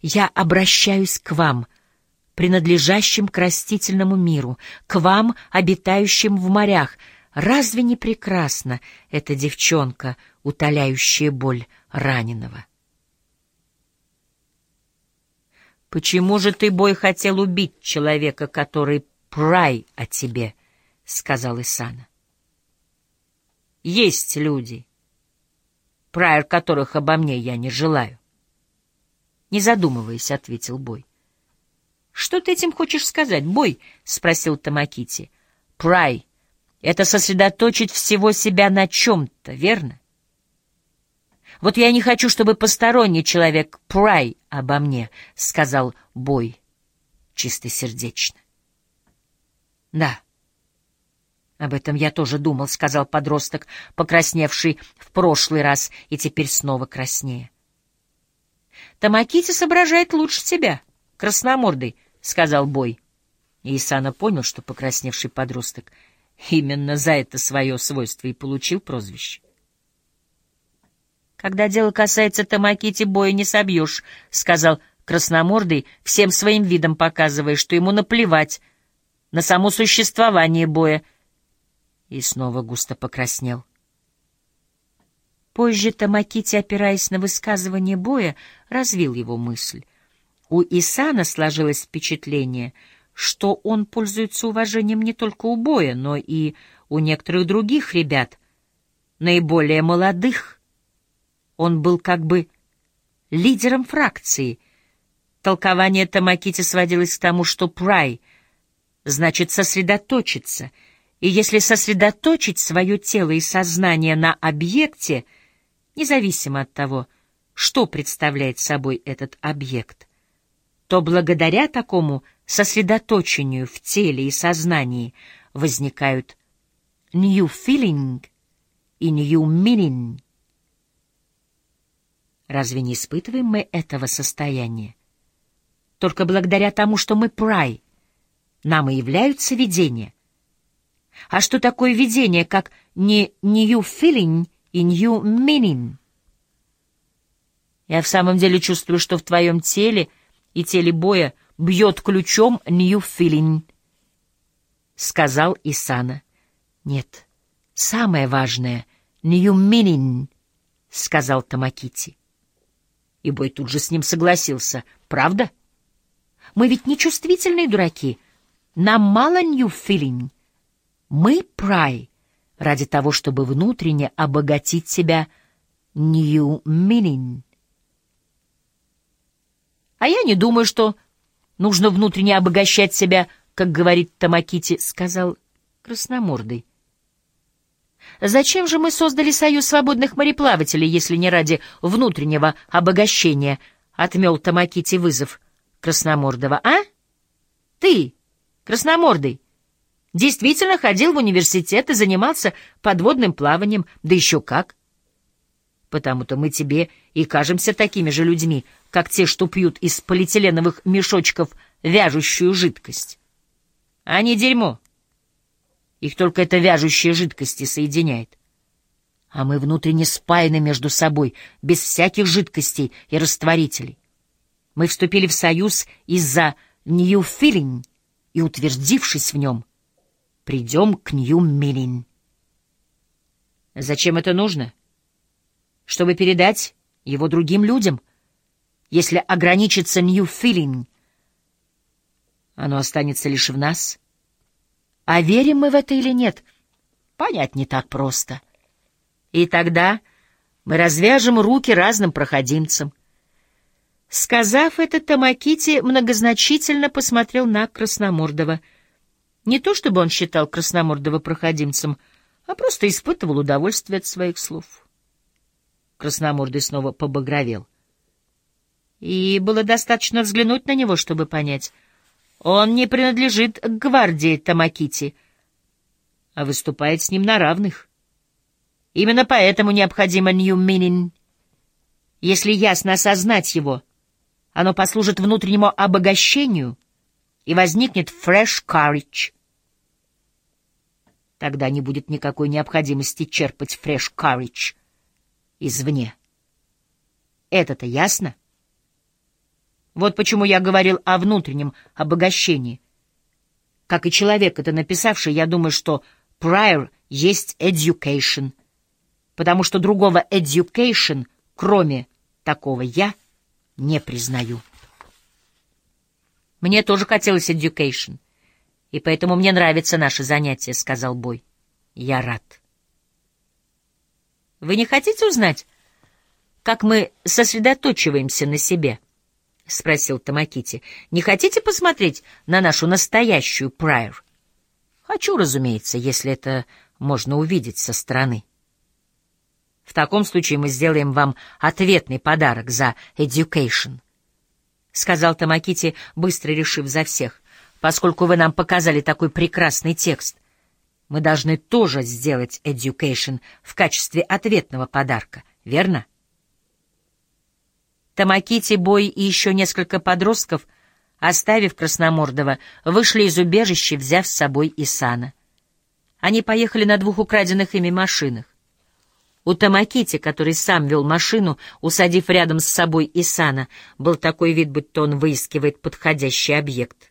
Я обращаюсь к вам, принадлежащим к растительному миру, к вам, обитающим в морях. Разве не прекрасна эта девчонка, утоляющая боль раненого? «Почему же ты, бой, хотел убить человека, который прай о тебе?» — сказал Исана. «Есть люди, прайер которых обо мне я не желаю». Не задумываясь, ответил Бой. «Что ты этим хочешь сказать, Бой?» — спросил Тамакити. «Прай — это сосредоточить всего себя на чем-то, верно?» Вот я не хочу, чтобы посторонний человек прай обо мне, — сказал Бой чистосердечно. — Да. Об этом я тоже думал, — сказал подросток, покрасневший в прошлый раз и теперь снова краснее. — Тамакити соображает лучше тебя, красномордый, — сказал Бой. И Исана понял, что покрасневший подросток именно за это свое свойство и получил прозвище. Когда дело касается Тамакити, боя не собьешь, — сказал красномордый, всем своим видом показывая, что ему наплевать на само существование боя. И снова густо покраснел. Позже Тамакити, опираясь на высказывание боя, развил его мысль. У Исана сложилось впечатление, что он пользуется уважением не только у боя, но и у некоторых других ребят, наиболее молодых, он был как бы лидером фракции. Толкование Тамакити сводилось к тому, что «прай» значит «сосредоточиться», и если сосредоточить свое тело и сознание на объекте, независимо от того, что представляет собой этот объект, то благодаря такому сосредоточению в теле и сознании возникают new feeling и new meaning — Разве не испытываем мы этого состояния? Только благодаря тому, что мы прай, нам и являются видения. А что такое видение, как не new feeling и new meaning? Я в самом деле чувствую, что в твоем теле и теле боя бьет ключом new feeling, — сказал Исана. Нет, самое важное — new meaning, — сказал Тамакити. И Бой тут же с ним согласился. «Правда? Мы ведь не чувствительные дураки. Нам мало new feeling. Мы прай ради того, чтобы внутренне обогатить себя new meaning. А я не думаю, что нужно внутренне обогащать себя, как говорит Тамакити, — сказал красномордый. Зачем же мы создали Союз свободных мореплавателей, если не ради внутреннего обогащения? Отмел Тамакити вызов Красномордова. А? Ты, Красномордый, действительно ходил в университет и занимался подводным плаванием, да еще как. Потому-то мы тебе и кажемся такими же людьми, как те, что пьют из полиэтиленовых мешочков вяжущую жидкость. А не дерьмо. Их только эта вяжущая жидкость и соединяет. А мы внутренне спаяны между собой, без всяких жидкостей и растворителей. Мы вступили в союз из-за New Feeling и, утвердившись в нем, придем к Meaning. Зачем это нужно? Чтобы передать его другим людям. Если ограничится Feeling, оно останется лишь в нас — а верим мы в это или нет, понять не так просто. И тогда мы развяжем руки разным проходимцам. Сказав это, Тамакити многозначительно посмотрел на Красномордова. Не то чтобы он считал Красномордова проходимцем, а просто испытывал удовольствие от своих слов. Красномордый снова побагровел. И было достаточно взглянуть на него, чтобы понять — он не принадлежит к гвардии Тамакити, а выступает с ним на равных. Именно поэтому необходимо New Meaning. Если ясно осознать его, оно послужит внутреннему обогащению и возникнет Fresh Courage. Тогда не будет никакой необходимости черпать Fresh Courage извне. Это-то ясно? Вот почему я говорил о внутреннем обогащении. Как и человек, это написавший, я думаю, что prior есть education, потому что другого education, кроме такого я, не признаю. Мне тоже хотелось education, и поэтому мне нравится наше занятие, — сказал Бой. Я рад. Вы не хотите узнать, как мы сосредоточиваемся на себе? —— спросил Тамакити. — Не хотите посмотреть на нашу настоящую прайер? — Хочу, разумеется, если это можно увидеть со стороны. — В таком случае мы сделаем вам ответный подарок за education, — сказал Тамакити, быстро решив за всех. — Поскольку вы нам показали такой прекрасный текст, мы должны тоже сделать education в качестве ответного подарка, верно? — Тамакити, Бой и еще несколько подростков, оставив Красномордова, вышли из убежища, взяв с собой Исана. Они поехали на двух украденных ими машинах. У Тамакити, который сам вел машину, усадив рядом с собой Исана, был такой вид, будто он выискивает подходящий объект,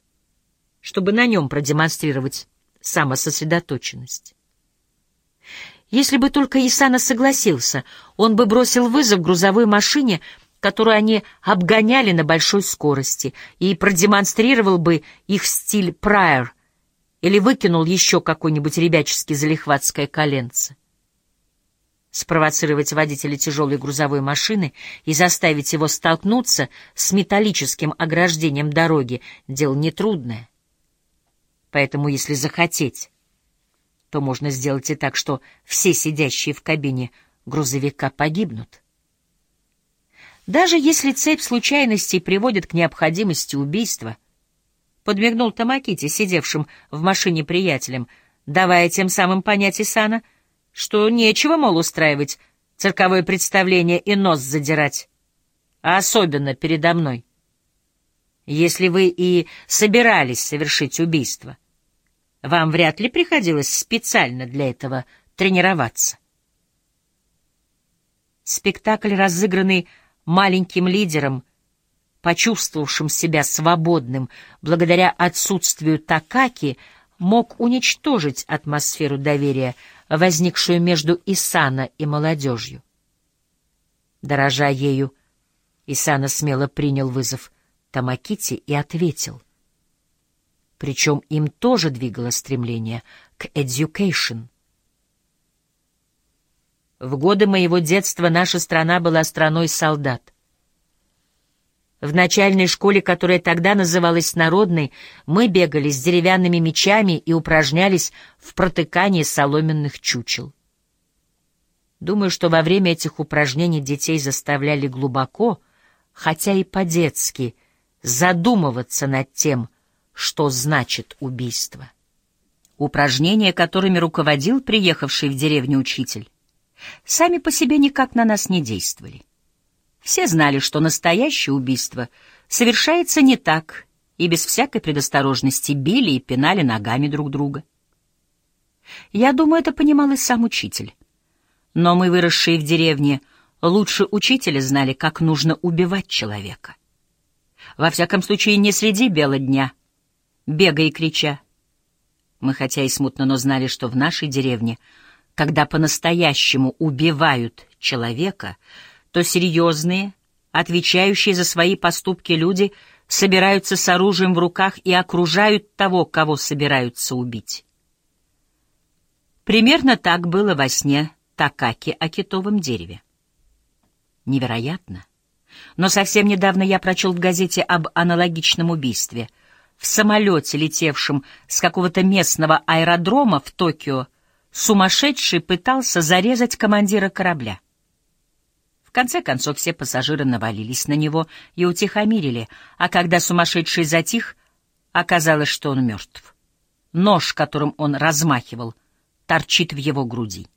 чтобы на нем продемонстрировать самососредоточенность. Если бы только Исана согласился, он бы бросил вызов грузовой машине — которую они обгоняли на большой скорости, и продемонстрировал бы их стиль прайер или выкинул еще какой-нибудь ребяческий залихватское коленце. Спровоцировать водителя тяжелой грузовой машины и заставить его столкнуться с металлическим ограждением дороги — дело нетрудное. Поэтому, если захотеть, то можно сделать и так, что все сидящие в кабине грузовика погибнут. Даже если цепь случайностей приводит к необходимости убийства, подмигнул Тамакити, сидевшим в машине приятелем, давая тем самым понять Исана, что нечего, мол, устраивать цирковое представление и нос задирать, а особенно передо мной. Если вы и собирались совершить убийство, вам вряд ли приходилось специально для этого тренироваться. Спектакль, разыгранный маленьким лидером, почувствовавшим себя свободным благодаря отсутствию Такаки, мог уничтожить атмосферу доверия, возникшую между Исана и молодежью. Дорожа ею, Исана смело принял вызов Тамакити и ответил. Причем им тоже двигало стремление к education — в годы моего детства наша страна была страной солдат. В начальной школе, которая тогда называлась народной, мы бегали с деревянными мечами и упражнялись в протыкании соломенных чучел. Думаю, что во время этих упражнений детей заставляли глубоко, хотя и по-детски, задумываться над тем, что значит убийство. Упражнения, которыми руководил приехавший в деревню учитель, сами по себе никак на нас не действовали. Все знали, что настоящее убийство совершается не так, и без всякой предосторожности били и пинали ногами друг друга. Я думаю, это понимал и сам учитель. Но мы, выросшие в деревне, лучше учителя знали, как нужно убивать человека. Во всяком случае, не среди бела дня, бегая и крича. Мы хотя и смутно, но знали, что в нашей деревне — когда по-настоящему убивают человека, то серьезные, отвечающие за свои поступки люди собираются с оружием в руках и окружают того, кого собираются убить. Примерно так было во сне Такаки о китовом дереве. Невероятно. Но совсем недавно я прочел в газете об аналогичном убийстве. В самолете, летевшем с какого-то местного аэродрома в Токио, сумасшедший пытался зарезать командира корабля. В конце концов все пассажиры навалились на него и утихомирили, а когда сумасшедший затих, оказалось, что он мертв. Нож, которым он размахивал, торчит в его груди.